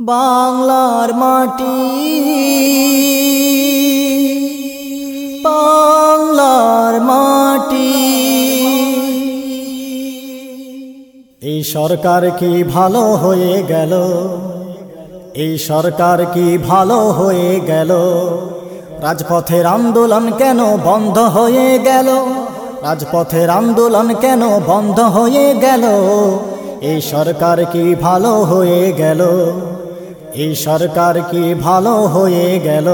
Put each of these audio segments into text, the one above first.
বাংলার মাটি। বাংলার মাটি। এই সরকার কি ভালো হয়ে গেল? এই সরকার কি ভালো হয়ে গেল? রাজপথের আন্দোলন কেন বন্ধ হয়ে গেল? রাজপথের আন্দোলন কেন বন্ধ হয়ে গেল? এই সরকার কি ভালো হয়ে গেল? এই সরকার কি ভালো হয়ে গেল?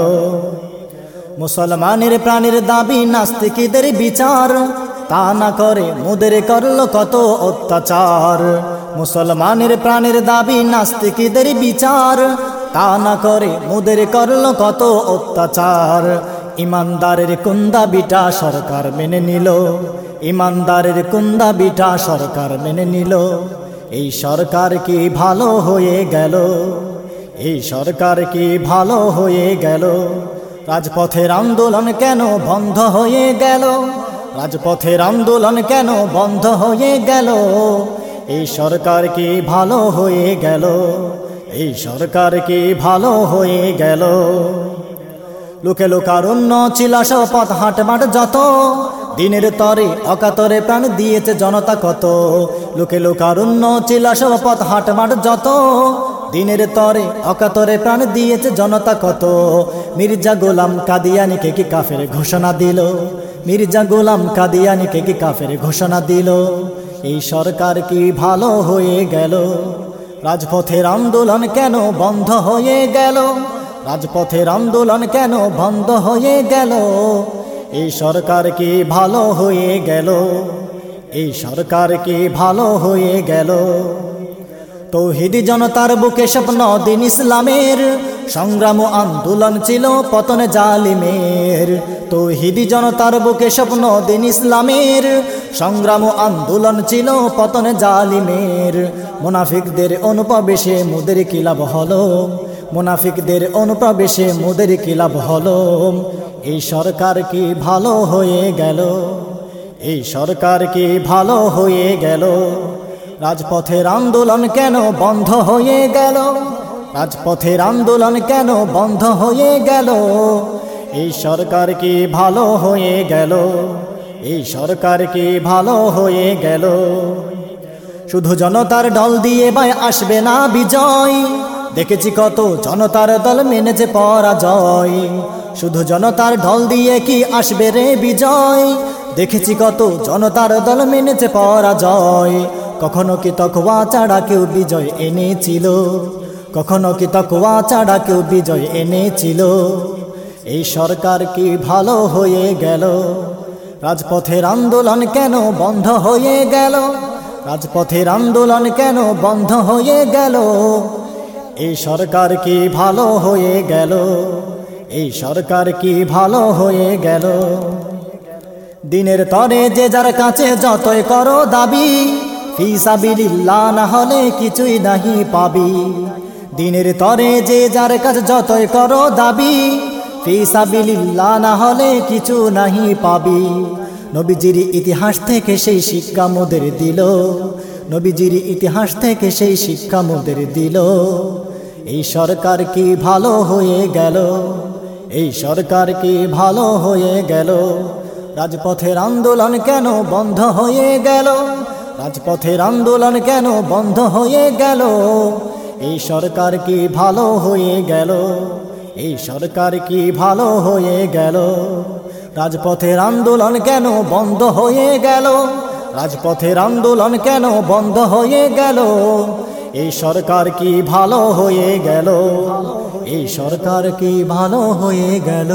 মুসলমানের প্রাণের দাবি নাস্তিকদের বিচার, তা না করে মুদের করল কত অত্যাচার? মুসলমানের প্রাণের দাবি নাস্তিকদের বিচার, তা না করে মুদের করল কত অত্যাচার? ইমানদারের কুন্দা বিটা সরকার মেনে নিল? ইমানদারের কুন্দা বিটা সরকার মেনে নিল? এই সরকার কি ভালো হয়ে গেল? এই সরকার কি ভালো হয়ে গেল? রাজপথের আন্দোলন কেন বন্ধ হয়ে গেল? রাজপথের আন্দোলন কেন বন্ধ হয়ে গেল? এই সরকার কি ভালো হয়ে গেল? এই সরকার কি ভালো হয়ে গেল? লোকে লোকারণ্য ছিল পথ হাট মাঠ যত, দিনের তরে অকাতরে প্রাণ দিয়েছে জনতা কত? লোকে লোকারণ্য ছিল পথ হাট মাঠ যত দিনের তরে, অকাতরে প্রাণ দিয়েছে জনতা কত? মির্জা গোলাম কাদিয়ানিকে কি কাফের ঘোষণা দিল? মির্জা গোলাম কাদিয়ানিকে কি কাফের ঘোষণা দিল? এই সরকার কি ভালো হয়ে গেল? রাজপথের আন্দোলন কেন বন্ধ হয়ে গেল? রাজপথের আন্দোলন কেন বন্ধ হয়ে গেল? এই সরকার কি ভালো হয়ে গেল? এই সরকার কি ভালো হয়ে গেল? তৌহিদি জনতার বুকে স্বপ্ন দিন ইসলামের। সংগ্রাম আন্দোলন ছিল পতন জালিমের। তৌহিদি জনতার বুকে স্বপ্ন দিন ইসলামের। সংগ্রাম আন্দোলন ছিল পতন জালিমের। মুনাফিকদের অনুপ্রবেশে মুদের কি লাভ হলো। মুনাফিকদের অনুপ্রবেশে মুদের কি লাভ হলো। এই সরকার কি ভালো হয়ে গেল? এই সরকার কি ভালো হয়ে গেল? রাজপথের আন্দোলন কেন বন্ধ হয়ে গেল? রাজপথের আন্দোলন কেন বন্ধ হয়ে গেল? এই সরকার কি ভালো হয়ে গেল? এই সরকার কি ভালো হয়ে গেল? শুধু জনতার দল দিয়ে ভাই আসবে না বিজয়। দেখেছি কত জনতার দল মেনেছে পরাজয়। শুধু জনতার ঢল দিয়ে কি আসবে রে বিজয়? দেখেছি কত জনতার দল মেনেছে পরাজয়। কখনো কি তকওয়া ছাড়া কেউ বিজয় এনেছিল? কখনো কি তকওয়া ছাড়া কেউ বিজয় এনেছিল? এই সরকার কি ভালো হয়ে গেল? রাজপথের আন্দোলন কেন বন্ধ হয়ে গেল? রাজপথের আন্দোলন কেন বন্ধ হয়ে গেল? এই সরকার কি ভালো হয়ে গেল? এই সরকার কি ভালো হয়ে গেল? দিনের তরে যে যার কাছে যতই করো দাবি ফিসাবিল্লা না হলে কিছুই নাহি পাবি। দিনের তরে যে যার কাছে যতই করো দাবি ফিসাবিল্লা না হলে কিছু নাহি পাবি। নবীজির ইতিহাস থেকে সেই শিক্ষা মোদের দিল, নবীজির ইতিহাস থেকে সেই শিক্ষা মোদের দিল। এই সরকার কি ভালো হয়ে গেল? এই সরকার কি ভালো হয়ে গেল? রাজপথের আন্দোলন কেন বন্ধ হয়ে গেল? রাজপথের আন্দোলন কেন বন্ধ হয়ে গেল? এই সরকার কি ভালো হয়ে গেল? এই সরকার কি ভালো হয়ে গেল? রাজপথের আন্দোলন কেন বন্ধ হয়ে গেল? রাজপথের আন্দোলন কেন বন্ধ হয়ে গেল? এই সরকার কি ভালো হয়ে গেল? এই সরকার কি ভালো হয়ে গেল?